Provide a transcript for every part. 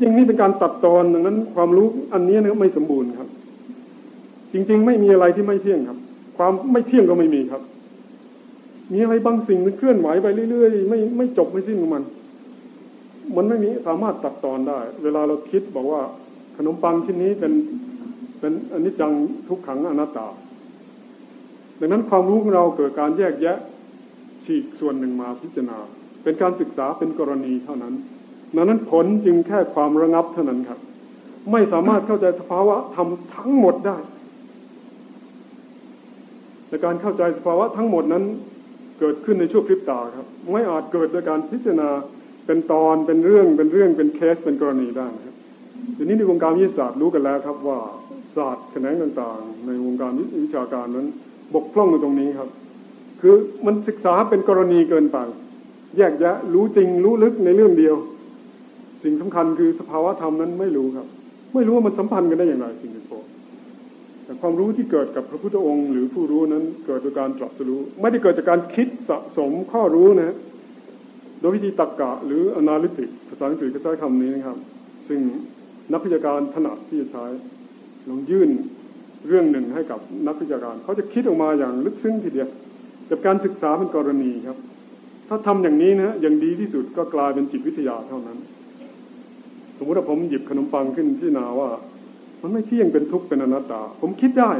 จริงนี่เป็นการตัดตอนดังนั้น ความรู้อันนี้นะไม่สมบูรณ์ครับ จริง ๆ ไม่มีอะไรที่ไม่เที่ยงครับ ความไม่เที่ยงก็ไม่มีครับ มีอะไรบางสิ่งมันเคลื่อนไหวไปเรื่อยๆไม่ไม่จบไม่สิ้นของมัน มันไม่มีสามารถตัดตอนได้ เวลาเราคิดบอกว่า ขนมปังชิ้นนี้เป็นเป็นอนิจจังทุกขังอนัตตา ดังนั้นความรู้ของเราเกิดการแยกแยะฉีกส่วนหนึ่งมาพิจารณา เป็นการศึกษาเป็นกรณีเท่านั้น ดังนั้นผลจึงแค่ความระงับเท่านั้นครับ ไม่สามารถเข้าใจสภาวะธรรมทั้งหมดได้แต่การเข้าใจสภาวะทั้งหมดนั้นเกิดขึ้นในช่วงพริบตาครับ ไม่อาจเกิดโดยการพิจารณาเป็นตอนเป็นเรื่องเป็นเรื่องเป็นเคสเป็นกรณีได้ครับทีนี้ในวงการวิทยาศาสตร์รู้กันแล้วครับว่าศาสตร์แขนงต่างๆ ในวงการวิชาการนั้น บกพร่องอยู่ตรงนี้ครับ คือมันศึกษาเป็นกรณีเกินไปแยกแยะรู้จริงรู้ลึกในเรื่องเดียว สิ่งสำคัญคือสภาวะธรรมนั้นไม่รู้ครับ ไม่รู้ว่ามันสัมพันธ์กันได้อย่างไรสิ่งที่โแต่ความรู้ที่เกิดกับพระพุทธองค์ หรือผู้รู้นั้นเกิดจากการตรัสรู้ ไม่ได้เกิดจากการคิดสะสมข้อรู้นะ โดยวิธีตรรกกะหรือ analytic ภาษาอังกฤษก็ใช้คำนี้นะครับ ซึ่งนักวิชาการถนัดที่จะใช้ลองยื่นเรื่องหนึ่งให้กับนักวิชาการ เขาจะคิดออกมาอย่างลึกซึ้งทีเดียวแต่การศึกษาเป็นกรณีครับ ถ้าทำอย่างนี้นะอย่างดีที่สุดก็กลายเป็นจิตวิทยาเท่านั้น มมติว่าผมหยิบขนมปังขึ้นที่นาว่า มันไม่เที่ยงเป็นทุกข์เป็นอนัตตา ผมคิดได้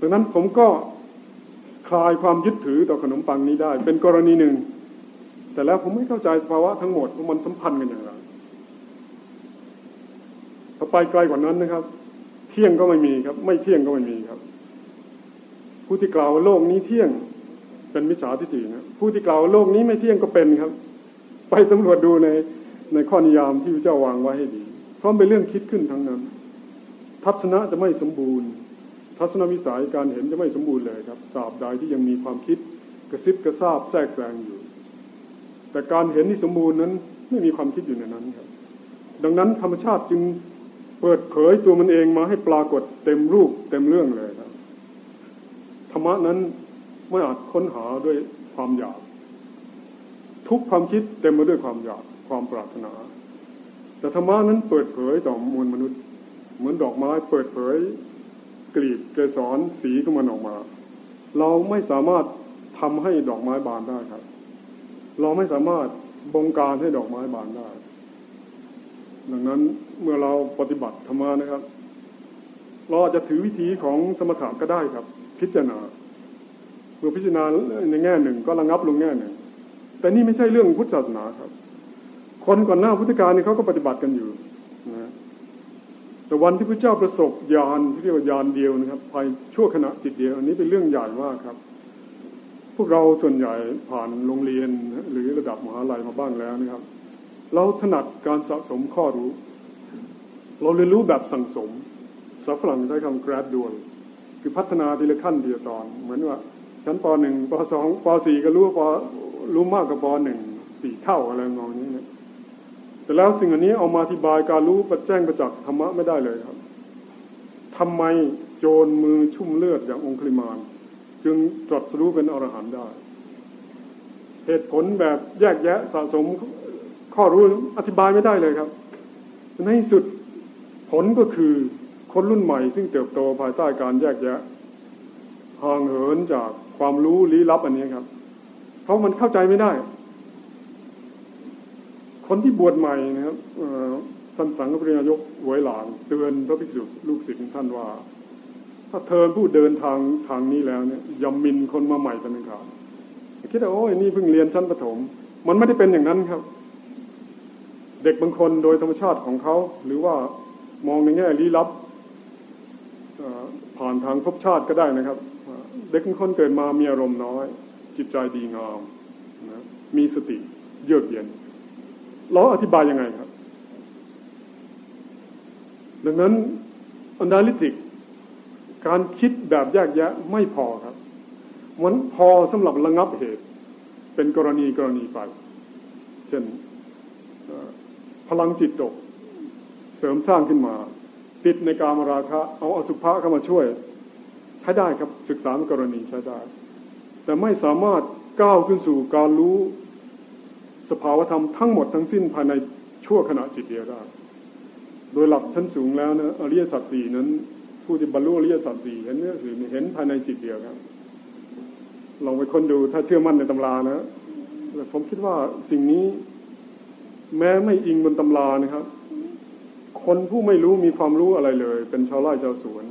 ดังนั้นผมก็คลายความยึดถือต่อขนมปังนี้ได้ เป็นกรณีหนึ่ง แต่แล้วผมไม่เข้าใจภาวะทั้งหมดว่ามันสัมพันธ์กันอย่างไรพอไปไกลกว่านั้นนะครับ เที่ยงก็ไม่มีครับ ไม่เที่ยงก็ไม่มีครับ ผู้ที่กล่าวโลกนี้เที่ยงเป็นมิจฉาทิฏฐินะผู้ที่กล่าวโลกนี้ไม่เที่ยงก็เป็นครับ ไปสำรวจดูใน ในข้อนิยามที่พระเจ้าวางไว้ให้ดีพราะเป็นเรื่องคิดขึ้นทั้งนั้น ทัศนะจะไม่สมบูรณ์ ทัศนวิสัยการเห็นจะไม่สมบูรณ์เลยครับตราบใดที่ยังมีความคิดกระซิบกระซาบแทรกแซงอยู่ แต่การเห็นที่สมบูรณ์นั้นไม่มีความคิดอยู่ในนั้นครับ ดังนั้นธรรมชาติจึงเปิดเผยตัวมันเองมาให้ปรากฏเต็มรูปเต็มเรื่องเลยครับธรรมะนั้นไม่อาจค้นหาด้วยความอยาก ทุกความคิดเต็มไปด้วยความอยาก ความปรารถนา แต่ธรรมะนั้นเปิดเผยต่อมวลมนุษย์ เหมือนดอกไม้เปิดเผยกลีบเกสรสีของมันออกมา เราไม่สามารถทำให้ดอกไม้บานได้ครับ เราไม่สามารถบงการให้ดอกไม้บานได้ ดังนั้นเมื่อเราปฏิบัติธรรมานะครับ เราอาจจะถือวิธีของสมถะก็ได้ครับ พิจารณา เมื่อพิจารณาในแง่หนึ่งก็ระงับลงแง่หนึ่ง แต่นี่ไม่ใช่เรื่องพุทธศาสนาครับ คนก่อนหน้าพุทธกาลนี่เขาก็ปฏิบัติกันอยู่นะแต่วันที่พระเจ้าประสบญาณที่เรียกว่าญาณเดียวนะครับภายชั่วขณะจิตเดียวอันนี้เป็นเรื่องใหญ่มากครับ พวกเราส่วนใหญ่ผ่านโรงเรียนหรือระดับมหาลัยมาบ้างแล้วนะครับ เราถนัดการสะสมข้อรู้ เราเรียนรู้แบบสังสมสับฝรั่งใช้คำ gradual คือพัฒนาทีละขั้นทีละตอน เหมือนว่าชั้นปหนึ่งปสองปสี่ก็รู้ปรู้มากกว่าปหนึ่งสี่เท่าอะไรมองนี้นะ แต่แล้วสิ่งอันนี้เอามาอธิบายการรู้ประแจ้งประจักษ์ธรรมะไม่ได้เลยครับทำไมโจรมือชุ่มเลือดอย่างองคุลิมานจึงตรัสรู้เป็นอรหันต์ได้ เหตุผลแบบแยกแยะสะสมข้อรู้อธิบายไม่ได้เลยครับ ในสุดผลก็คือคนรุ่นใหม่ ซึ่งเติบโตภายใต้การแยกแยะห่างเหินจากความรู้ลี้ลับอันนี้ครับ เพราะมันเข้าใจไม่ได้ คนที่บวชใหม่นะครับท่านสังฆปริยายกหวยหลางเตือนพระภิกษุลูกศิษย์ท่านว่า ถ้าเธอผู้เดินทางทางนี้แล้วเนี่ยยำมินคนมาใหม่เป็นขาดคิดว่าโอ้ยนี่เพิ่งเรียนชั้นประถม มันไม่ได้เป็นอย่างนั้นครับ เด็กบางคนโดยธรรมชาติของเขา หรือว่ามองในแง่ลี้ลับผ่านทางภพชาติก็ได้นะครับ เด็กบางคนเกิดมามีอารมณ์น้อย จิตใจดีงามนะมีสติเยือกเย็น เราอธิบายยังไงครับ ดังนั้นอันดาลิติก การคิดแบบแยกแยะไม่พอครับ มันพอสำหรับระงับเหตุ เป็นกรณีกรณีไป เช่นพลังจิตตก เสริมสร้างขึ้นมา ติดในการมราคะ เอาอสุภะเข้ามาช่วย ใช้ได้ครับศึกษากรณีใช้ได้ แต่ไม่สามารถก้าวขึ้นสู่การรู้ สภาวธรรมทั้งหมดทั้งสิ้นภายในชั่วขณะจิตเดียวได้ โดยหลักชั้นสูงแล้วนะอริยสัจสี่นั้น ผู้ที่บรรลุอริยสัจสี่เห็นเนื้อสือเห็นภายในจิตเดียวครับลองไปค้นดูถ้าเชื่อมั่นในตำรานะแต่ผมคิดว่าสิ่งนี้แม้ไม่อิงบนตำรานะครับ คนผู้ไม่รู้มีความรู้อะไรเลย เป็นชาวไร่ชาวสวน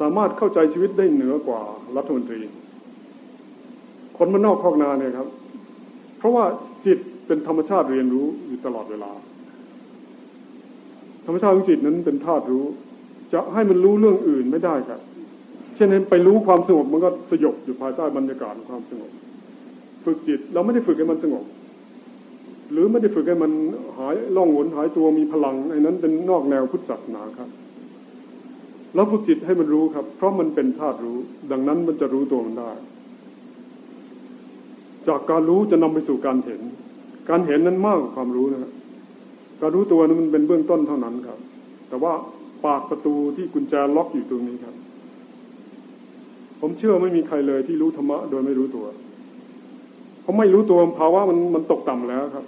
สามารถเข้าใจชีวิตได้เหนือกว่ารัฐมนตรี คนมันนอกคอกนาเนี่ยครับ เพราะว่าจิต เป็นธรรมชาติเรียนรู้อยู่ตลอดเวลา ธรรมชาติของจิตนั้นเป็นธาตุรู้ จะให้มันรู้เรื่องอื่นไม่ได้ครับ เช่นนั้นไปรู้ความสงบมันก็สยบอยู่ภายใต้บรรยากาศของความสงบ ฝึกจิตเราไม่ได้ฝึกให้มันสงบ หรือไม่ได้ฝึกให้มันหายล่องหนหายตัวมีพลังไอ้นั้นเป็นนอกแนวพุทธศาสนาครับเราฝึกจิตให้มันรู้ครับ เพราะมันเป็นธาตุรู้ ดังนั้นมันจะรู้ตัวมันได้ จากการรู้จะนำไปสู่การเห็น การเห็นนั้นมากกว่าความรู้นะครับการรู้ตัวนั้นมันเป็นเบื้องต้นเท่านั้นครับ แต่ว่าปากประตูที่กุญแจล็อกอยู่ตรงนี้ครับ ผมเชื่อไม่มีใครเลยที่รู้ธรรมะโดยไม่รู้ตัวผมไม่รู้ตัวภาวะมันมันตกต่ำแล้วครับ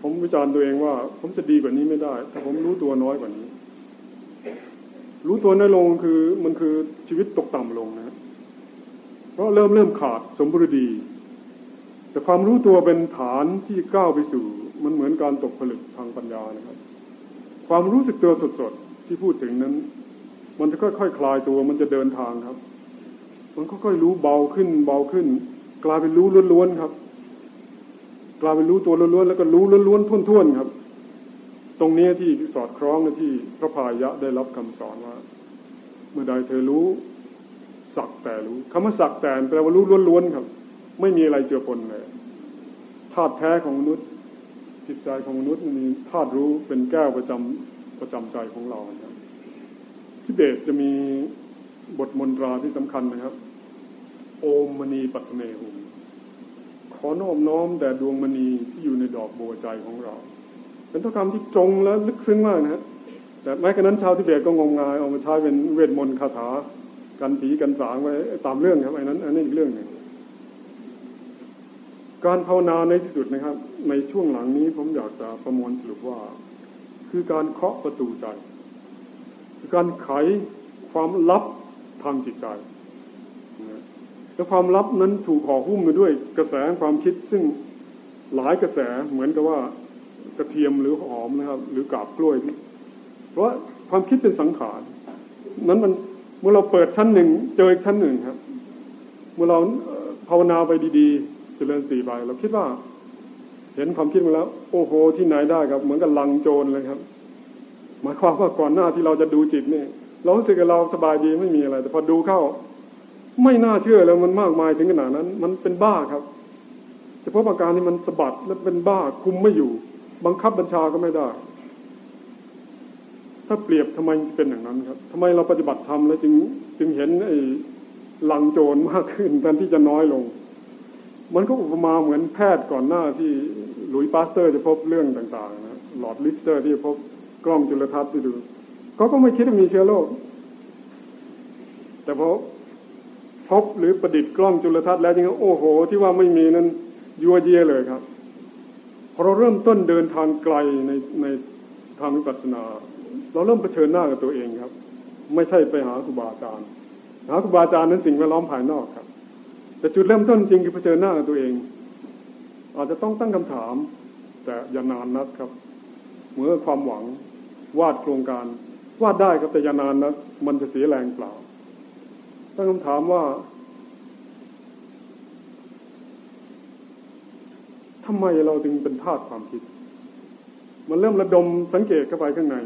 ผมวิจารณ์ตัวเองว่า ผมจะดีกว่านี้ไม่ได้ถ้าผมรู้ตัวน้อยกว่านี้ รู้ตัวน้อยลงคือมันคือชีวิตตกต่ำลงนะเพราะเริ่มเริ่มขาดสมบูรณ์ดี แต่ความรู้ตัวเป็นฐานที่ก้าวไปสู่มันเหมือนการตกผลึกทางปัญญานะครับ ความรู้สึกตัวสดๆที่พูดถึงนั้น มันจะค่อยๆคคลายตัวมันจะเดินทางครับ มันค่อยๆรู้เบาขึ้นเบาขึ้น กลายเป็นรู้ล้วนๆครับ กลายเป็นรู้ตัวล้วนๆแล้วก็รู้ล้วนๆทุ่นๆครับ ตรงนี้ที่สอดคล้องกับที่พระพายะได้รับคำสอนว่า เมื่อใดเธอรู้สักแต่รู้คำว่าสักแต่แปลว่ารู้ล้วนๆครับ ไม่มีอะไรเจือปนเลยธาตุแท้ของมนุษย์จิตใจของมนุษย์มีธาตุรู้เป็นแก้วประจำประจำใจของเราครับที่เบสจะมีบทมนตราที่สำคัญนะครับ โอมมณีปัตเมหุขอน้อมน้อมแต่ดวงมณีที่อยู่ในดอกบัวใจของเรา เป็นถ้อยคำที่ตรงและลึกซึ้งมากนะฮะแต่แม้กระนั้นชาวทิเบตก็งมงายเอามาใช้เป็นเวทมนต์คาถา กันผีกันสางไว้ตามเรื่องครับไอ้นั้นอันนี้อีกเรื่องหนึ่ง การภาวนาในที่สุดนะครับ ในช่วงหลังนี้ผมอยากจะประมวลสรุปว่า คือการเคาะประตูใจ คือการไขความลับทางจิตใจและความลับนั้นถูกห่อหุ้มมาด้วยกระแสความคิดซึ่งหลายกระแสเหมือนกับว่ากระเทียมหรือหอมนะครับ หรือกาบกล้วย เพราะความคิดเป็นสังขารนั้นมันเมื่อเราเปิดชั้นหนึ่งเจออีกชั้นหนึ่งครับ เมื่อเราภาวนาไปดีๆ เจริญสี่ใบเราคิดว่า เห็นความคิดมาแล้ว โอ้โห ที่ไหนได้ครับ เหมือนกับลังโจรเลยครับ หมายความว่าก่อนหน้าที่เราจะดูจิตเนี่ยเรารู้สึกเราสบายดีไม่มีอะไร แต่พอดูเข้า ไม่น่าเชื่อแล้วมันมากมายถึงขนาดนั้น มันเป็นบ้าครับเฉพาะอาการนี้มันสะบัดและเป็นบ้าคุมไม่อยู่ บังคับบัญชาก็ไม่ได้ ถ้าเปรียบทำไมเป็นอย่างนั้นครับทำไมเราปฏิบัติธรรมแล้วจึงจึงเห็นไอ้หลังโจรมากขึ้นแทนที่จะน้อยลง มันก็อุปมาเหมือนแพทย์ก่อนหน้าที่หลุยส์ปาสเตอร์จะพบเรื่องต่างๆนะลอร์ดลิสเตอร์ที่พบกล้องจุลทรรศน์ที่ดูเขาก็ไม่คิดว่ามีเชื้อโรคแต่พอพบหรือประดิษฐ์กล้องจุลทรรศน์แล้วจริงๆโอ้โห ที่ว่าไม่มีนั้นยั้วเยี้ยเลยครับพอเราเริ่มต้นเดินทางไกลในในทางวิปัสสนา เราเริ่มเผชิญหน้ากับตัวเองครับ ไม่ใช่ไปหาครูบาอาจารย์หาครูบาอาจารย์นั้นสิ่งแวดล้อมภายนอกครับ แต่จุดเริ่มต้นจริงคือเผชิญหน้ากับตัวเอง อาจจะต้องตั้งคำถาม แต่อย่านานนักครับ เมื่อความหวังวาดโครงการ วาดได้ครับแต่อย่านานนัก มันจะเสียแรงเปล่า ตั้งคำถามว่าทำไมเราจึงเป็นทาสความคิด มันเริ่มระดมสังเกตเข้าไปข้างใน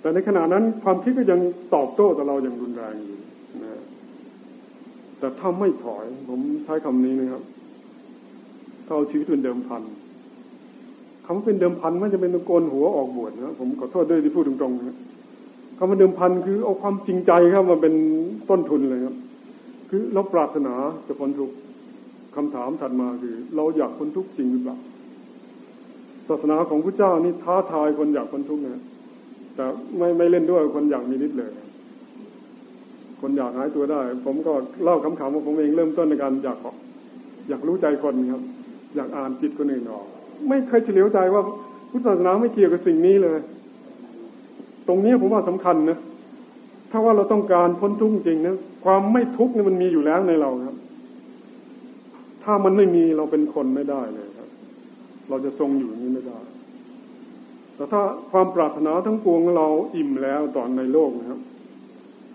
แต่ในขณะนั้นความคิดก็ยังตอบโต้ต่อเราอย่างรุนแรงอยู่ แต่ถ้าไม่ถอย ผมใช้คำนี้นะครับถ้าเอาชีวิตเป็นเดิมพันคำว่าเป็นเดิมพันไม่จะเป็นตะโกนหัวออกบวชนะผมขอโทษด้วยที่พูดตรงๆนะคำว่าเดิมพันคือเอาความจริงใจเข้ามาเป็นต้นทุนเลยครับ คือเราปรารถนาจะพ้นทุกข์คำถามถัดมาคือ เราอยากพ้นทุกข์จริงหรือเปล่าศาสนาของพระเจ้านี่ท้าทายคนอยากพ้นทุกข์นะแต่ไม่ไม่เล่นด้วยคนอยากมีนิดเลย คนอยากหายตัวได้ ผมก็เล่าคำๆว่าผมเองเริ่มต้นในการอยากอยากรู้ใจคนครับ อยากอ่านจิตคนอื่นออก ไม่เคยเฉลียวใจว่าพุทธศาสนาไม่เกี่ยวกับสิ่งนี้เลย ตรงนี้ผมว่าสำคัญนะถ้าว่าเราต้องการพ้นทุกข์จริงนะความไม่ทุกข์นี่มันมีอยู่แล้วในเราครับ ถ้ามันไม่มีเราเป็นคนไม่ได้เลยครับ เราจะทรงอยู่อย่างนี้ไม่ได้ แต่ถ้าความปรารถนาทั้งปวงเราอิ่มแล้วตอนในโลกนะครับ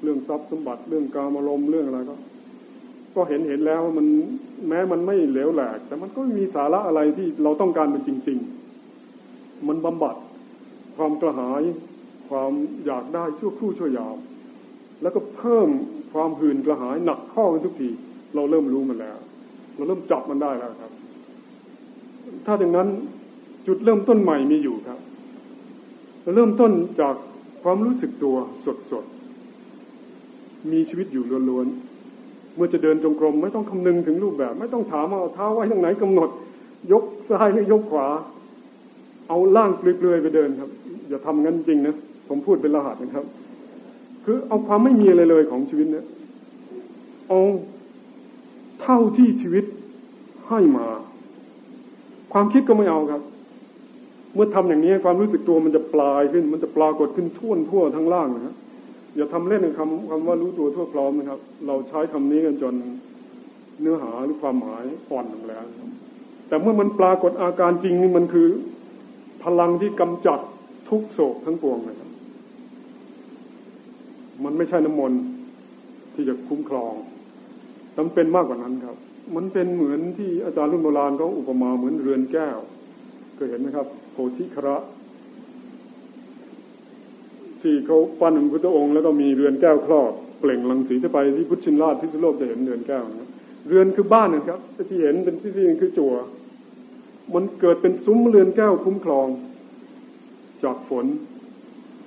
เรื่องทรัพย์สมบัติเรื่องการอารมณ์เรื่องอะไรก็ ก็เห็นเห็นแล้วมันแม้มันไม่เหลวแหลก แต่มันก็มีสาระอะไรที่เราต้องการเป็นจริง ๆ มันบำบัดความกระหาย ความอยากได้ชั่วครู่ชั่วยาว แล้วก็เพิ่มความหื่นกระหายหนักข้อกันทุกทีเราเริ่มรู้มันแล้ว เราเริ่มจับมันได้แล้วครับ ถ้าอย่างนั้นจุดเริ่มต้นใหม่มีอยู่ครับเราเริ่มต้นจากความรู้สึกตัวสดๆ มีชีวิตอยู่ล้วนๆ เมื่อจะเดินจงกรมไม่ต้องคำนึงถึงรูปแบบ ไม่ต้องถามว่าเท้าไว้ตรงไหนกำหนด ยกซ้ายหรือยกขวา เอาล่างเปลือยๆไปเดินครับ อย่าทำงั้นจริงนะผมพูดเป็นรหัสนะครับ คือเอาความไม่มีอะไรเลยของชีวิตเนี่ยเอาเท่าที่ชีวิตให้มา ความคิดก็ไม่เอาครับ เมื่อทำอย่างนี้ความรู้สึกตัวมันจะปลายขึ้น มันจะปรากฏขึ้นท่วทั่วทั้งล่างนะครับ อย่าทำเล่นคำคำว่ารู้ตัวทั่วพร้อมนะครับ เราใช้คำนี้กันจนเนื้อหาหรือความหมายอ่อนลงแล้วแต่เมื่อมันปรากฏอาการจริงนี่มันคือ พลังที่กำจัดทุกโศกทั้งปวงนะครับ มันไม่ใช่น้ำมนต์ที่จะคุ้มครองมันเป็นมากกว่านั้นครับ มันเป็นเหมือนที่อาจารย์รุ่นโบราณเขาอุปมาเหมือนเรือนแก้วเคยเห็นไหมครับโพธิคระ ที่เขาปั้นพระพุทธองค์แล้วก็มีเรือนแก้วครอบเปล่งลังสีจะไปที่พุทธชินราชที่สุโลกจะเห็นเรือนแก้วนะเรือนคือบ้านนะครับที่เห็นเป็นที่ที่คือจั่วมันเกิดเป็นซุ้มเรือนแก้วคุ้มครอง จากฝน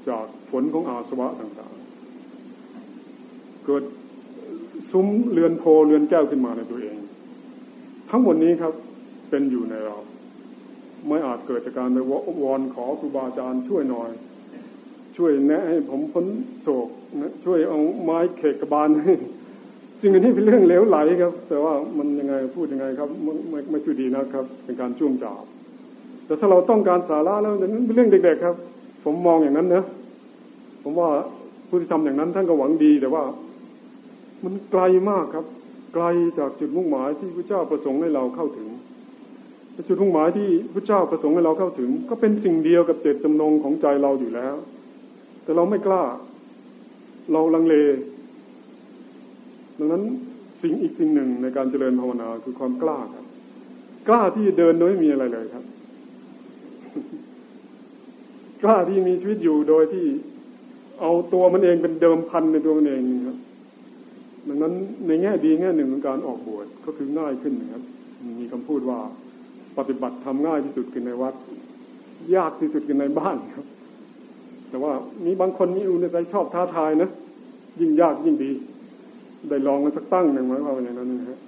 จากฝนของอาสวะต่างเกิดซุ้มเรือนโพเรือนแก้วขึ้นมาในตัวเอง ทั้งหมดนี้ครับเป็นอยู่ในเรา ไม่อาจเกิดจากการไปวอนขอครูบาอาจารย์ช่วยหน่อย ช่วยแนะให้ผมพ้นโศกนะช่วยเอาไม้เขกกระบาลสิ่งอันนี้เป็นเรื่องเลวไหลครับ แต่ว่ามันยังไงพูดยังไงครับไม่ไม่ช่วยดีนะครับ เป็นการช่วงจาบแต่ถ้าเราต้องการสาระแล้วนั้นเป็นเรื่องเด็กๆครับ ผมมองอย่างนั้นนะผมว่าผู้ที่ทำอย่างนั้นท่านก็หวังดีแต่ว่า มันไกลมากครับ ไกลจากจุดมุ่งหมายที่พระเจ้าประสงค์ให้เราเข้าถึงจุดมุ่งหมายที่พระเจ้าประสงค์ให้เราเข้าถึง ก็เป็นสิ่งเดียวกับเจตจำนงของใจเราอยู่แล้ว แต่เราไม่กล้า เราลังเล ดังนั้นสิ่งอีกสิ่งหนึ่งในการเจริญภาวนาคือความกล้าครับ กล้าที่จะเดินโดยไม่มีอะไรเลยครับ กล้าที่มีชีวิตอยู่โดยที่เอาตัวมันเองเป็นเดิมพันในตัวมันเองครับ ดังนั้นในแง่ดีแง่หนึ่งของการออกบวชก็คือง่ายขึ้นนะครับ มีคำพูดว่าปฏิบัติทำง่ายที่สุดคือในวัด ยากที่สุดคือในบ้านครับ แต่ว่ามีบางคนมีอุณใจชอบท้าทายนะยิ่งยากยิ่งดี ได้ลองกันสักตั้งหนึ่งไหมว่าอย่างนั้นนะฮะ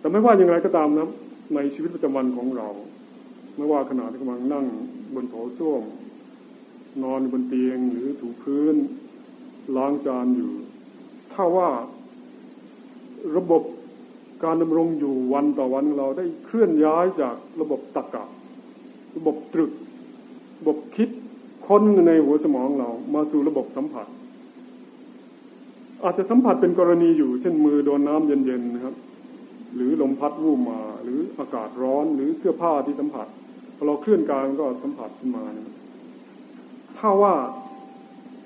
แต่ไม่ว่าอย่างไรก็ตามนะในชีวิตประจำวันของเรา ไม่ว่าขณะที่กำลังนั่งบนโถส้วมนอนบนเตียงหรือถูพื้น ล้างจานอยู่ ถ้าว่าระบบการดำรงอยู่วันต่อวันเราได้เคลื่อนย้ายจากระบบตรรกะ ระบบตรึก ระบบคิด ค้นในหัวสมองเรามาสู่ระบบสัมผัส อาจจะสัมผัสเป็นกรณีอยู่ เช่นมือโดนน้ำเย็นๆนะครับ หรือลมพัดวูบมา หรืออากาศร้อนหรือเสื้อผ้าที่สัมผัสพอเราเคลื่อนกายมันก็สัมผัสขึ้นมานะถ้าว่า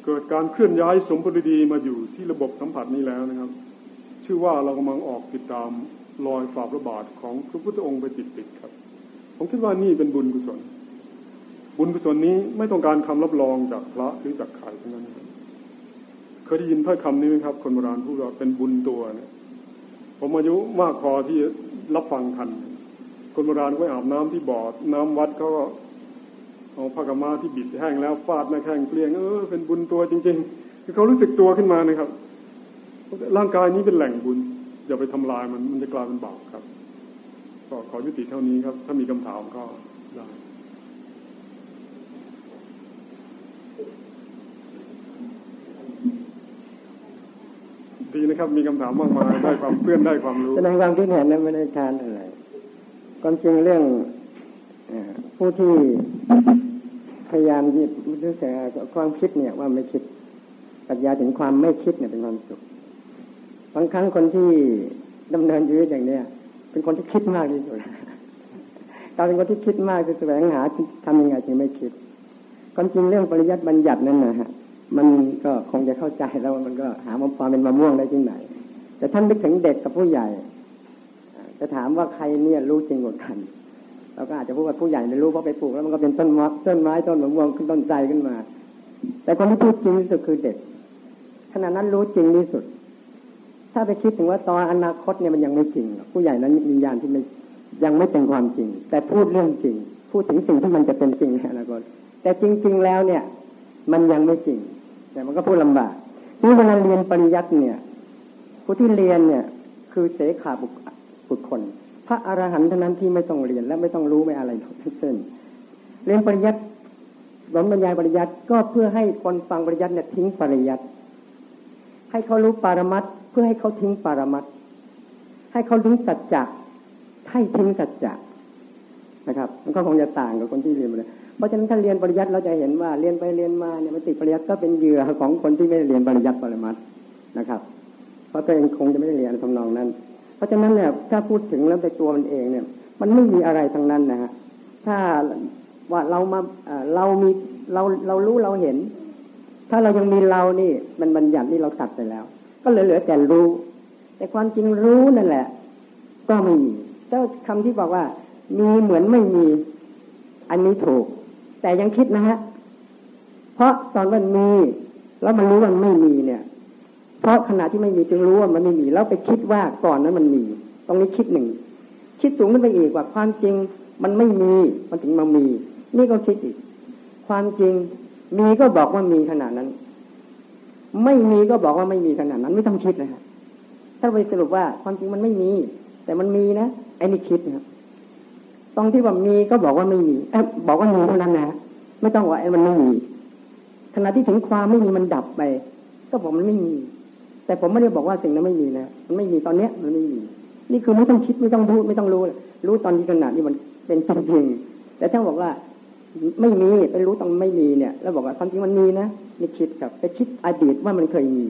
เกิดการเคลื่อนย้ายสมบูรณ์ดีมาอยู่ที่ระบบสัมผัสนี้แล้วนะครับ ชื่อว่าเรากำลังออกติดตามรอยฝ่าพระบาทของพระพุทธองค์ไปติดติดครับ ผมคิดว่านี่เป็นบุญกุศล บุญกุศลนี้ไม่ต้องการคำรับรองจากพระหรือจากใครทั้งนั้นเคยได้ยินถ้อยคำนี้ไหมครับ คนโบราณพูดว่าเป็นบุญตัวเนี่ยผมอายุมากพอที่รับฟังทัน คนโบราณก็อาบน้ำที่บ่อน้ำวัดเขาก็เอาผ้ากมาที่บิดแห้งแล้วฟาดหน้าแข้งเปลี่ยงเออเป็นบุญตัวจริง ๆ คือเขารู้สึกตัวขึ้นมานะครับ ร่างกายนี้เป็นแหล่งบุญอย่าไปทำลายมันมันจะกลายเป็นบาปครับ ก็ขอยุติเท่านี้ครับ ถ้ามีคำถามก็ได้ดี นะครับ มีคำถามมากมายได้ความเพื่อนได้ความรู้แสดงความคิดเห็นนั้นไม่ได้ทานอะไรความจริงเรื่องผู้ที่พยายามยึดรู้สึกความคิดเนี่ยว่าไม่คิดปัญญาถึงความไม่คิดเนี่ยเป็นความสุขบางครั้งคนที่ดำเนินชีวิตอย่างเนี้ยเป็นคนที่คิดมากที่สุดการเป็นคนที่คิดมากคือแสวงหาทำยังไงถึงไม่คิดความจริงเรื่องปริยัติบัญญัตินั่นนะฮะ มันก็คงจะเข้าใจแล้วมันก็หาความเป็นมะม่วงได้ที่ไหน แต่ท่านไปถึงเด็กกับผู้ใหญ่จะถามว่าใครเนี่ยรู้จริงกว่ากันเราก็อาจจะพูดว่าผู้ใหญ่ไม่รู้เพราะไปปลูกแล้วมันก็เป็นต้นมะต้นไม้ต้นมะม่วงขึ้นต้นใจขึ้นมา แต่คนที่พูดจริงที่สุดคือเด็กขณะนั้นรู้จริงที่สุด ถ้าไปคิดถึงว่าตอนอนาคตเนี่ยมันยังไม่จริง ผู้ใหญ่นั้นมีญาณที่ไม่ยังไม่เป็นความจริง แต่พูดเรื่องจริง พูดถึงสิ่งที่มันจะเป็นจริงในอนาคตแต่จริง ๆ แล้วเนี่ย มันยังไม่จริง แต่มันก็พูดลำบากนี่เวลาเรียนปริยัติเนี่ย ผู้ที่เรียนเนี่ย คือเสขาบุคคล พระอรหันต์เท่านั้นที่ไม่ต้องเรียนและไม่ต้องรู้ไม่อะไรทั้งสิ้นเรียนปริยัติหลอมบรรยายปริยัติก็เพื่อให้คนฟังปริยัติเนี่ยทิ้งปริยัติให้เขารู้ปารมัตเพื่อให้เขาทิ้งปารมัตให้เขารู้สัจจะให้ทิ้งสัจจะนะครับ มันก็คงจะต่างกับคนที่เรียนมาเลย เพราะฉะนั้นถ้าเรียนปริยัติเราจะเห็นว่าเรียนไปเรียนมาเนี่ยมันติดปริยัติก็เป็นเหยื่อของคนที่ไม่ได้เรียนปริยัติปริมัตนะครับ เพราะตัวเองคงจะไม่ได้เรียนทำนองนั้น เพราะฉะนั้นเนี่ยถ้าพูดถึงแล้วในตัวมันเองเนี่ย มันไม่มีอะไรทั้งนั้นนะฮะถ้าว่าเรามาเรามีเราเรารู้เราเห็น ถ้าเรายังมีเรานี่มันบัญญัตินี่เราตัดไปแล้ว ก็เหลือเหลือแต่รู้ แต่ความจริงรู้นั่นแหละ ก็ไม่มีเจ้าคำที่บอกว่า มีเหมือนไม่มี อันนี้ถูก แต่ยังคิดนะฮะเพราะตอนมันมี แล้วมันรู้ว่ามันไม่มีเนี่ย เพราะขณะที่ไม่มีจึงรู้ว่ามันไม่มี แล้วไปคิดว่าก่อนนั้นมันมี ตรงนี้คิดหนึ่งคิดสูงขึ้นไปอีกว่าความจริงมันไม่มีมันถึงมามี นี่ก็คิดอีก ความจริงมีก็บอกว่ามีขนาดนั้น ไม่มีก็บอกว่าไม่มีขนาดนั้น ไม่ต้องคิดนะฮะถ้าไปสรุปว่าความจริงมันไม่มี แต่มันมีนะไอ้นี่คิดนะครับ ตรงที่ว่ามีก็บอกว่าไม่มีอบอกว่ามีเท่านั้นนะไม่ต้องว่าไอ้มันไม่มีขณะที่ถึงความไม่มีมันดับไป ก็บอกมันไม่มี แต่ผมไม่ได้บอกว่าสิ่งนั้นไม่มีนะมันไม่มีตอนเนี้ยมันไม่มี นี่คือไม่ต้องคิดไม่ต้องพูดไม่ต้องรู้ รู้ตอนที่ขณะที่มันเป็นจริงแต่ถ้าบอกว่าไม่มีไปรู้ตรงไม่มีเนี่ย แล้วบอกว่าความจริงมันมีนะนี่คิดครับไปคิดอดีตว่ามันเคยมี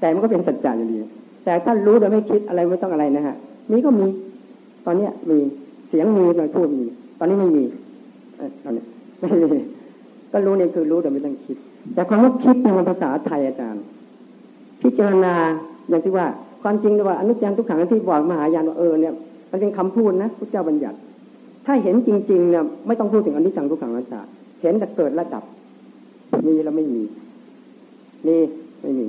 แต่มันก็เป็นสัจจะอยู่ดีแต่ถ้ารู้โดยไม่คิดอะไรไม่ต้องอะไรนะฮะนี้ก็มี ตอนเนี้ยมี เสียงมีตอนพูดมี ตอนนี้ไม่มีตอนนี้ไม่มีก็รู้เนี่ยคือรู้แต่ไม่ต้องคิด แต่คำว่าคิดในภาษาไทยอาจารย์ พิจารณาอย่างที่ว่าความจริงว่าอนุจังทุกขังที่บอกมหายานว่าเออเนี่ยมันเป็นคำพูดนะพระเจ้าบัญญัติ ถ้าเห็นจริงๆเนี่ยไม่ต้องพูดถึงอนิจจังทุกขังอนัตตาเห็นแต่เกิดระดับ มีแล้วไม่มีมีไม่มี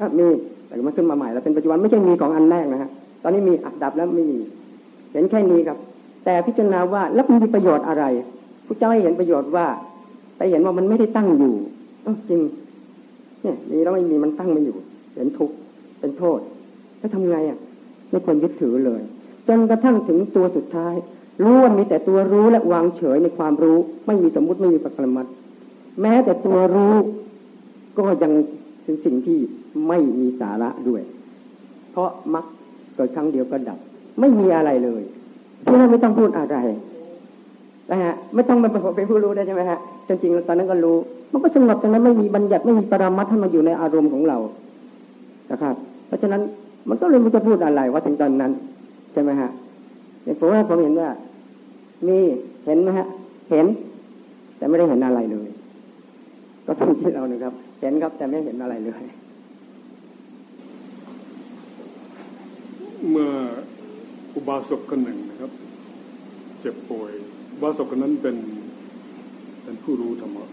อะมีแต่มันขึ้นมาใหม่แล้วเป็นปัจจุบันไม่ใช่มีของอันแรกนะฮะตอนนี้มีอัดับแล้วไม่มี เห็นแค่นี้ครับ แต่พิจารณาว่าแล้วมันมีประโยชน์อะไรพระเจ้าให้เห็นประโยชน์ว่า ไปเห็นว่ามันไม่ได้ตั้งอยู่จริง เนี่ยมีแล้วไม่มีมันตั้งไม่อยู่ เห็นทุกข์เป็นโทษ แล้วทำไงอะ ไม่ควรยึดถือเลย จนกระทั่งถึงตัวสุดท้ายรู้ว่ามีแต่ตัวรู้และวางเฉยในความรู้ ไม่มีสมมุติไม่มีปรมัตแม้แต่ตัวรู้ก็ยังเป็นสิ่งที่ไม่มีสาระด้วย เพราะมักเกิดครั้งเดียวก็ดับ ไม่มีอะไรเลย ที่นั่นไม่ต้องพูดอะไรนะฮะไม่ต้องมาเป็นผู้รู้ได้ใช่ไหมฮะจริงๆตอนนั้นก็รู้ มันก็สงบตรงนั้นไม่มีบัญญัติไม่มีปรามัดให้มาอยู่ในอารมณ์ของเรานะครับ เพราะฉะนั้นมันก็เลยไม่จะพูดอะไรว่าถึงตอนนั้นใช่ไหมฮะในผมว่าผมเห็นว่า มีเห็นไหมฮะ เห็น แต่ไม่ได้เห็นอะไรเลย ก็ต้องคิดเรานึ่งครับ เห็นครับแต่ไม่เห็นอะไรเลย เมื่อ อุบาสกคนหนึ่งนะครับ เจ็บป่วยอุบาสกคนนั้นเป็นเป็นผู้รู้ธรรมะ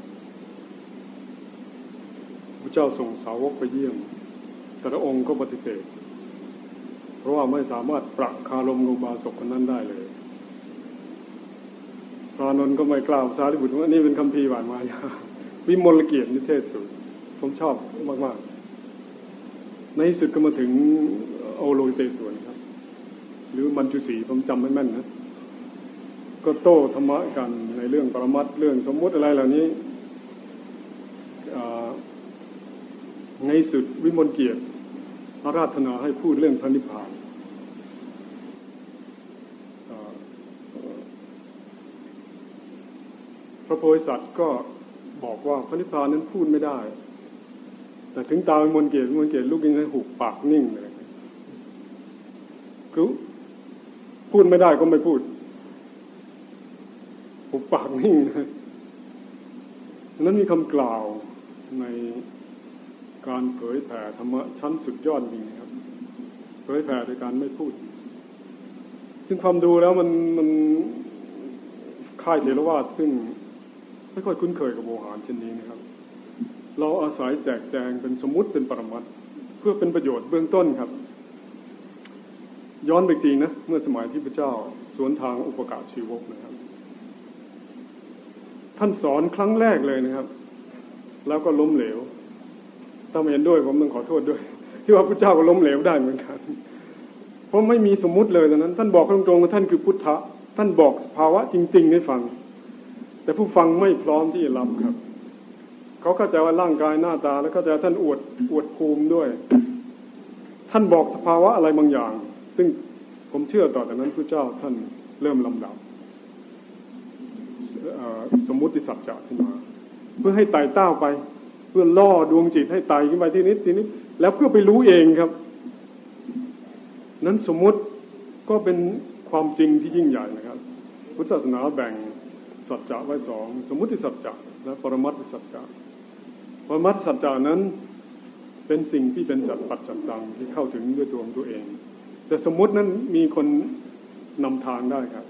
พระเจ้าส่งสาวกไปเยี่ยม แต่ละองค์ก็ปฏิเสธเพราะว่าไม่สามารถปรักคารมอุบาสกคนนั้นได้เลยพระนนท์ก็ไม่กล่าวสารีบุตรว่านี่เป็นคำพีหวานมายาวิมลเกียรตินิเทศสุดผมชอบมาก ๆ ในสุดก็มาถึงโอโลเตสวนครับ รือมันจุสีผมจำไม่แม่นนะก็โต้ธรรมะกันในเรื่องปรมัตเรื่องสมมุติอะไรเหล่านี้ในสุดวิมลเกียรติอาราธนาให้พูดเรื่องพระนิพพานพระโพธิสัตว์ก็บอกว่าพระนิพพานนั้นพูดไม่ได้ แต่ถึงตาวิมลเป็นมนเกศมนเกศลูกยังไงหุบปากนิ่งเลยคือ พูดไม่ได้ก็ไม่พูดหุบปากนิ่งเลยนั้นมีคำกล่าวในการเผยแผ่ธรรมะชั้นสุดยอดจริงครับ เผยแผ่โดยการไม่พูด ซึ่งความดูแล้วมันมันค่ายเทรวาสซึ่งไม่ค่อยคุ้นเคยกับโวหารเช่นนี้นะครับ เราอาศัยแจกแจงเป็นสมมุติเป็นปรมัตเพื่อเป็นประโยชน์เบื้องต้นครับ ย้อนไปจริงนะ เมื่อสมัยที่พระเจ้าสวนทางอุปการชีวกนะครับ ท่านสอนครั้งแรกเลยนะครับ แล้วก็ล้มเหลว ถ้าไม่เห็นด้วยผมต้องขอโทษด้วย ที่ว่าพระเจ้าก็ล้มเหลวได้เหมือนกันเพราะไม่มีสมมุติเลยตอนนั้น ท่านบอกตรงๆว่าท่านคือพุทธะท่านบอกภาวะจริง ๆ ให้ฟัง แต่ผู้ฟังไม่พร้อมที่จะรับครับเขาเข้าใจว่าร่างกายหน้าตา แล้วเข้าใจท่านอวดอวดภูมิด้วย ท่านบอกภาวะอะไรบางอย่าง ซึ่งผมเชื่อต่อจากนั้นพระเจ้าท่านเริ่มลำดับสมมุติสัจจะขึ้นมา เพื่อให้ไต่เต้าไป เพื่อล่อดวงจิตให้ไต่ขึ้นไปที่นิดทีนี้ แล้วเพื่อไปรู้เองครับ นั้นสมมุติก็เป็นความจริงที่ยิ่งใหญ่นะครับ พุทธศาสนาแบ่งสัจจะไว้สองสมมุติสัจจะและปรมัตถสัจจะปรมัตถสัจจะนั้นเป็นสิ่งที่เป็นจัดปัจจัดตังที่เข้าถึงด้วยตัวของตัวเอง แต่สมมุตินั้นมีคนนำทางได้ครับ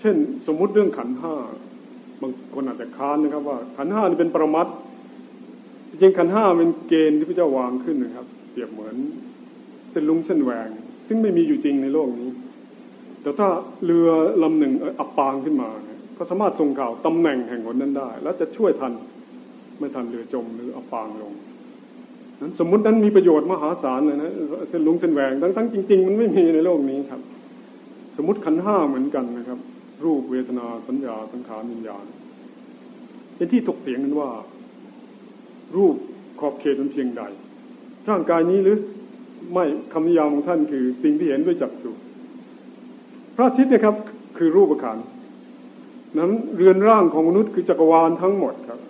เช่นสมมุติเรื่องขันห้าบางคนอาจจะค้านนะครับ ว่า ขันห้านี่เป็นประมัตจริงขันห้าเป็นเกณฑ์ที่พระเจ้าวางขึ้นนะครับ เปรียบเหมือนเส้นลุงเส้นแหวง ซึ่งไม่มีอยู่จริงในโลกนี้ แต่ถ้าเรือลำหนึ่งอับปางขึ้นมาก็สามารถส่งข่าวตำแหน่งแห่งหนนั้นได้ แล้วจะช่วยทันไม่ทันเรือจมหรืออับปางลง นั้นสมมุตินั้นมีประโยชน์มหาศาลเลยนะเส้นลุงเส้นแหวงทั้งทั้งจริง ๆ มันไม่มีในโลกนี้ครับ สมมติขันห้าเหมือนกันนะครับ รูปเวทนาสัญญาสังขารวิญญาณเป็นที่ถกเถียงกันว่า รูปขอบเขตมันเพียงใด ร่างกายนี้หรือไม่คำนิยามของท่านคือสิ่งที่เห็นด้วยจักษุพระอาทิตย์เนี่ยครับ คือรูปขันนั้นเรือนร่างของมนุษย์คือจักรวาลทั้งหมดครับ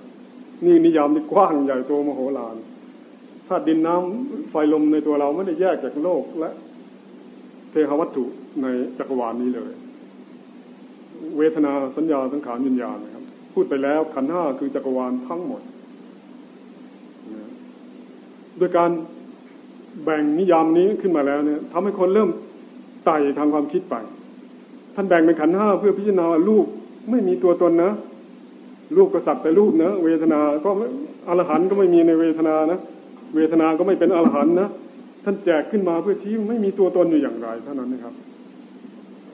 นี่นิยามที่กว้างใหญ่โตมโหฬาร ธาตุดินน้ำไฟลมในตัวเราไม่ได้แยกจากโลกและเทหวัตถุในจักรวาลนี้เลย เวทนาสัญญาสังขารวิญญาณนะครับ พูดไปแล้วขันห้าคือจักรวาลทั้งหมดโดยการแบ่งนิยามนี้ขึ้นมาแล้วเนี่ยทำให้คนเริ่มไต่ทางความคิดไป ท่านแบ่งเป็นขันห้าเพื่อพิจารณารูปไม่มีตัวตนนะรูปก็สัตว์แต่รูปนะเวทนา ก็อรหันก็ไม่มีในเวทนานะ เวทนาก็ไม่เป็นอรหันนะท่านแจกขึ้นมาเพื่อที่ไม่มีตัวตนอยู่อย่างไรเท่านั้นนะครับ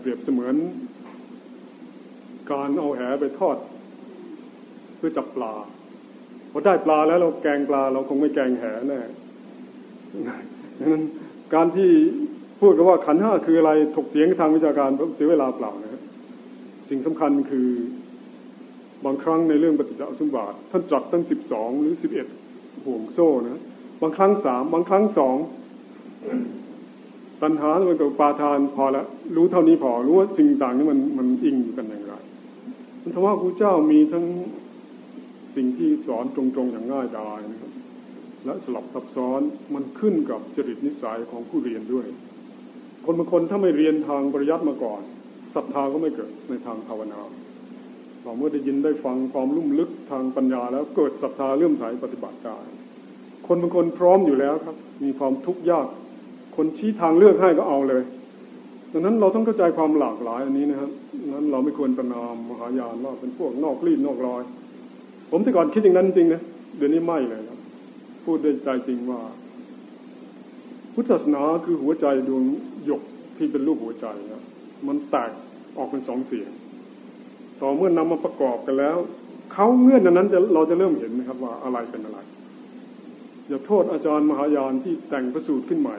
เปรียบเสมือน การเอาแหไปทอด เพื่อจับปลาพอได้ปลาแล้วเราแกงปลา เราคงไม่แกงแหแน่ดังนั้นการที่พูดกันว่าขันห้าคืออะไรถกเถียงทางวิชาการเสียเวลาเปล่านะครับสิ่งสำคัญคือบางครั้งในเรื่องปฏิจจสมบัติท่านจัดตั้งสิบสองหรือสิบเอ็ดห่วงโซ่นะ บางครั้งสามบางครั้งสองปัญหามันกับปาทานพอแล้วรู้เท่านี้พอรู้ว่าสิ่งต่างนี้มันมันอิงกันอย่างไรมันทว่าครูเจ้ามีทั้งสิ่งที่สอนตรงๆอย่างง่ายดายนะครับ และสลับซับซ้อนมันขึ้นกับจริตนิสัยของผู้เรียนด้วย คนบางคนถ้าไม่เรียนทางปริยัติมาก่อนศรัทธาก็ไม่เกิดในทางภาวนาพอเมื่อได้ยินได้ฟังความลุ่มลึกทางปัญญาแล้วเกิดศรัทธาเลื่อมใสปฏิบัติได้ คนบางคนพร้อมอยู่แล้วครับ มีความทุกข์ยาก คนชี้ทางเลือกให้ก็เอาเลยดังนั้นเราต้องเข้าใจความหลากหลายอันนี้นะครับนั้นเราไม่ควรประนามมหายานว่าเป็นพวกนอกรีดนอกรอย ผมแต่ก่อนคิดอย่างนั้นจริงนะเดี๋ยวนี้ไม่เลยครับ พูดด้วยใจจริงว่า พุทธศาสนาคือหัวใจดวงหยกที่เป็นรูปหัวใจนะมันแตกออกเป็นสองเสียงต่อเมื่อนำมาประกอบกันแล้วเขาเงื่อนนั้นจะเราจะเริ่มเห็นนะครับว่าอะไรเป็นอะไร อย่าโทษอาจารย์มหายานที่แต่งพระสูตรขึ้นใหม่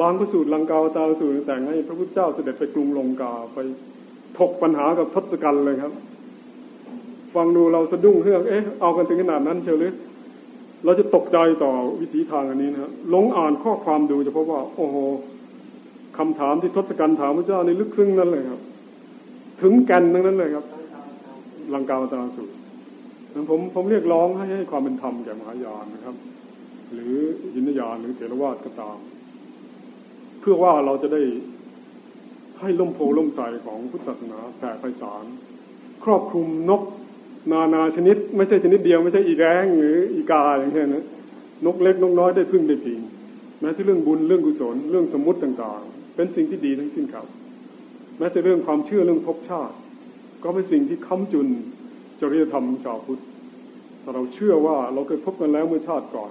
บางพระสูตรลังกาวตาพระสูตรแต่งให้พระพุทธเจ้าเสด็จไปกรุงลงกาไปถกปัญหากับทศกัณฐ์เลยครับ ฟังดูเราสะดุ้งเรื่องเอ๊ะเอากันถึงขนาดนั้นเชียวหรือเราจะตกใจต่อวิถีทางอันนี้นะครับลงอ่านข้อความดูจะพบว่า โอ้โหคำถามที่ทศกัณฐ์ถามพระเจ้าในลึกซึ้งนั่นเลยครับ ถึงกันทั้งนั้นเลยครับลังกาวตราสูตรผมผมเรียกร้องให้ให้ความเป็นธรรมแก่มหายานนะครับ หรือยินยานหรือเถรวาทก็ตาม เพื่อว่าเราจะได้ให้ล่มโพล่มใจของพุทธศาสนาแผ่ไพศาลครอบคลุมนกนานาชนิด ไม่ใช่ชนิดเดียวไม่ใช่อีแรงหรืออีกาอย่างเช่นนะนกเล็กนกน้อยได้พึ่งได้พิงแม้ที่เรื่องบุญเรื่องกุศลเรื่องสมมติต่างๆ เป็นสิ่งที่ดีทั้งสิ้นครับแม้แต่เรื่องความเชื่อเรื่องภพชาติ ก็เป็นสิ่งที่ค้ำจุนจริยธรรมชาวพุทธถ้าเราเชื่อว่าเราเคยพบกันแล้วเมื่อชาติก่อน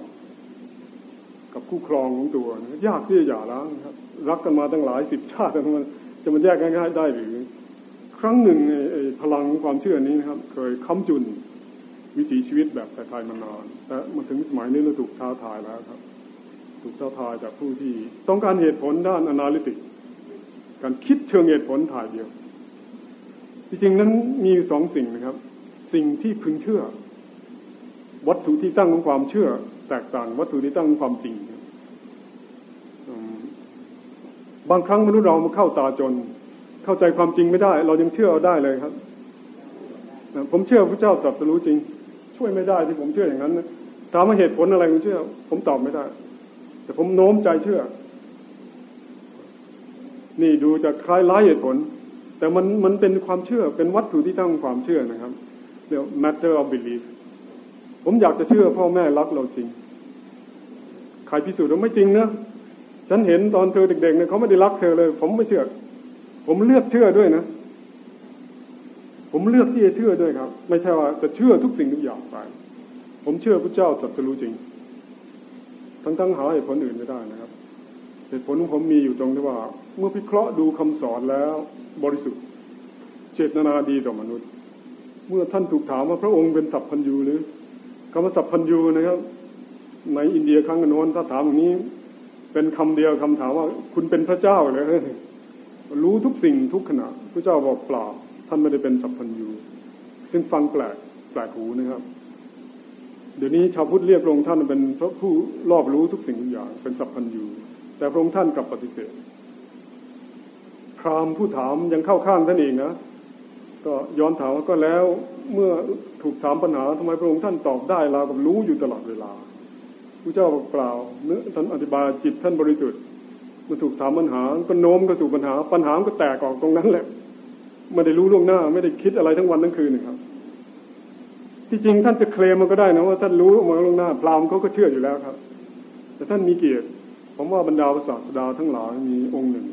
กับคู่ครองของตัวยากที่จะหย่าร้างครับ รักกันมาตั้งหลายสิบชาติแล้วมันจะมันแยกง่ายได้หรือ ครั้งหนึ่งพลังความเชื่อนี้นะครับ เคยค้ำจุนวิถีชีวิตแบบไทยมานานแต่มาถึงสมัยนี้เราถูกท้าทายแล้วครับ ถูกท้าทายจากผู้ที่ ต้องการเหตุผลด้านอนาลิติกการคิดเชิงเหตุผลถ่ายเดียว จริงๆนั้นมีสองสิ่งนะครับ สิ่งที่พึงเชื่อ วัตถุที่ตั้งของความเชื่อ ตกต่างวัตถุที่ตั้งของความจริงบางครั้งมนุษย์เรามาเข้าตาจน เข้าใจความจริงไม่ได้ เรายังเชื่อเอาได้เลยครับผมเชื่อพระเจ้าตรัสรู้จริง ช่วยไม่ได้ที่ผมเชื่ออย่างนั้นนะถามว่าเหตุผลอะไรผมเชื่อ ผมตอบไม่ได้ แต่ผมโน้มใจเชื่อ นี่ดูจะคล้ายร้ายเหตุผล แต่มันมันเป็นความเชื่อเป็นวัตถุที่ตั้งความเชื่อนะครับเรียก matter of belief ผมอยากจะเชื่อพ่อแม่รักเราจริง ใครพิสูจน์ว่าไม่จริงนะฉันเห็นตอนเธอเด็กๆเนี่ยเขาไม่ได้รักเธอเลย ผมไม่เชื่อ ผมเลือกเชื่อด้วยนะ ผมเลือกที่จะเชื่อด้วยครับ ไม่ใช่ว่าจะเชื่อทุกสิ่งทุกอย่างไป ผมเชื่อพระเจ้าสัตรู้จริง ทั้งๆหาเหตุผลอื่นไม่ได้นะครับเหตุผลของผมมีอยู่ตรงที่ว่า เมื่อพิเคราะห์ดูคำสอนแล้ว บริสุทธิ์ เจตนาดีต่อมนุษย์ เมื่อท่านถูกถามว่าพระองค์เป็นสัพพัญญูหรือคำว่าสัพพัญญูนะครับ ในอินเดียครั้งโน้นถ้าถามอย่างนี้ เป็นคำเดียวคำถามว่า คุณเป็นพระเจ้าเลยรู้ทุกสิ่งทุกขณะพระเจ้าบอกเปล่าท่านไม่ได้เป็นสัพพัญญูซึ่งฟังแปลกแปลกหูนะครับ เดี๋ยวนี้ชาวพุทธเรียกพระองค์ท่านเป็นพระผู้รอบรู้ทุกสิ่งทุกอย่างเป็นสัพพัญญูแต่พระองค์ท่านกลับปฏิเสธพรามผู้ถามยังเข้าข้างท่านเองนะก็ย้อนถามว่าก็แล้วเมื่อถูกถามปัญหาทำไมพระองค์ท่านตอบได้เรากับรู้อยู่ตลอดเวลา พระเจ้าบอกเปล่าเนื้อท่านอธิบายจิตท่านบริสุทธิ์มันถูกถามปัญหาก็โน้มก็สู่ปัญหา ปัญหาก็แตกออกตรงนั้นแหละไม่ได้รู้ล่วงหน้า ไม่ได้คิดอะไรทั้งวันทั้งคืนนะครับ ที่จริงท่านจะเคลมมันก็ได้นะว่าท่านรู้มาล่วงหน้าพราหมณ์เขาก็เชื่ออยู่แล้วครับ แต่ท่านมีเกียรติผมว่าบรรดาศาสดาทั้งหลายมีองค์หนึ่ง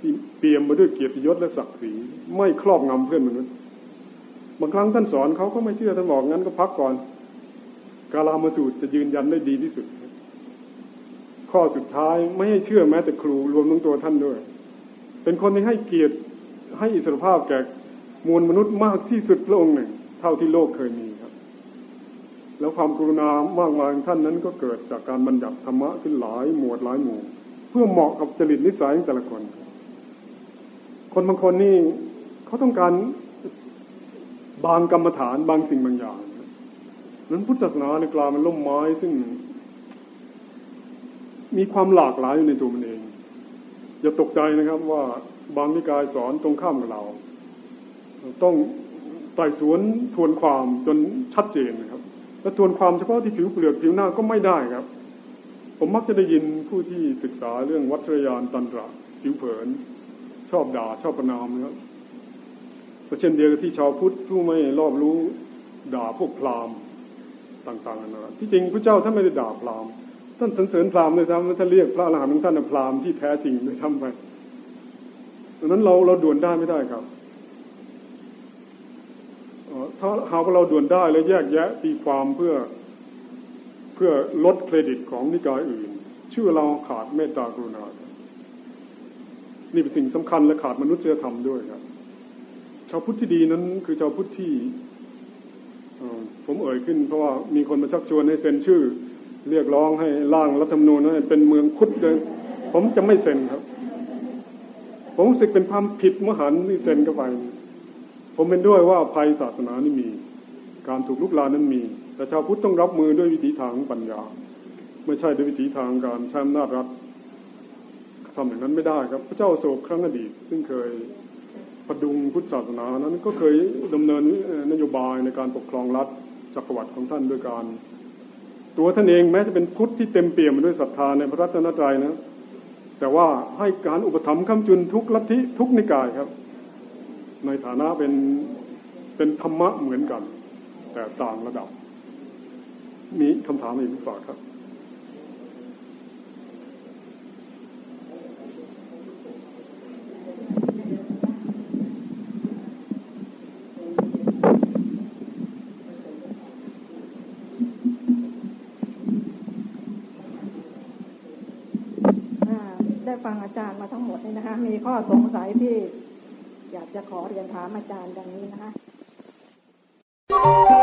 ที่เปี่ยมมาด้วยเกียรติยศและศักดิ์ศรีไม่ครอบงำเพื่อนมนุษย์บางครั้งท่านสอนเขาก็ไม่เชื่อท่านบอกงั้นก็พักก่อน กาลามาสูตรจะยืนยันได้ดีที่สุด ข้อสุดท้ายไม่ให้เชื่อแม้แต่ครูรวมทั้งตัวท่านด้วย เป็นคนที่ให้เกียรติให้อิสรภาพแก่มวลมนุษย์มากที่สุดพระองค์หนึ่ง เท่าที่โลกเคยมีครับ แล้วความกรุณามากมายท่านนั้นก็เกิดจากการบัญญัติธรรมะขึ้นหลายหมวดหลายหมู่ เพื่อเหมาะกับจริตนิสัยของแต่ละคน คนบางคนนี่เขาต้องการบางกรรมฐานบางสิ่งบางอย่าง นั้นพุทธศาสนาในกลายเป็นล่มไม้ซึ่ง มีความหลากหลายอยู่ในตัวมันเอง อย่าตกใจนะครับว่าบางนิกายสอนตรงข้ามกับเรา ต้องไต่สวนทวนความจนชัดเจนนะครับ และทวนความเฉพาะที่ผิวเปลือกผิวหน้าก็ไม่ได้ครับ ผมมักจะได้ยินผู้ที่ศึกษาเรื่องวัตรยานตันตระผิวเผิน ชอบด่าชอบประนามนะครับก็เช่นเดียวกับที่ชาวพุทธผู้ไม่รอบรู้ด่าพวกพราหมณ์ ต่างๆนานาที่จริงพระเจ้าท่านไม่ได้ด่าพราหมณ์ท่านสรรเสริญพราหมณ์เลยซ้ำท่านเรียกพระอรหันต์ของท่านพราหมณ์ที่แท้จริงเลยทำไปดังนั้นเราเราด่วนได้ไม่ได้ครับถ้าหากว่าเราด่วนได้แล้วแยกแยะตีความเพื่อเพื่อลดเครดิตของนิกายอื่น ชื่อเราขาดเมตตากรุณา นี่เป็นสิ่งสำคัญและขาดมนุษยธรรมด้วยครับ ชาวพุทธที่ดีนั้นคือชาวพุทธที่ ผมเอ่ยขึ้นเพราะว่ามีคนมาชักชวนให้เซ็นชื่อ เรียกร้องให้ร่างรัฐธรรมนูญให้เป็นเมืองคุดเลยผมจะไม่เซ็นครับ ผมรู้สึกเป็นความผิดมหันที่เซ็นเข้าไป ผมเป็นด้วยว่าภัยศาสนานี่มี การถูกลุกลานนั้นมี แต่ชาวพุทธต้องรับมือด้วยวิถีทางปัญญา ไม่ใช่ด้วยวิถีทางการใช้อำนาจรัฐทำอย่างนั้นไม่ได้ครับ พระเจ้าโศกครั้งอดีตซึ่งเคย พดุงพุทธศาสนานั้นก็เคยดำเนินนโยบายในการปกครองรัฐจักรวรรดิของท่านด้วยการ ตัวท่านเองแม้จะเป็นพุทธที่เต็มเปี่ยมไปด้วยศรัทธาในพระรัตนตรัยนะ แต่ว่าให้การอุปถัมภ์ค้ำจุนทุกลัทธิทุกนิกายครับ ในฐานะเป็นเป็นธรรมะเหมือนกัน แต่ต่างระดับ มีคำถามอีกหรือเปล่าครับ ฟังอาจารย์มาทั้งหมดนี่นะคะ มีข้อสงสัยที่อยากจะขอเรียนถามอาจารย์ดังนี้นะคะ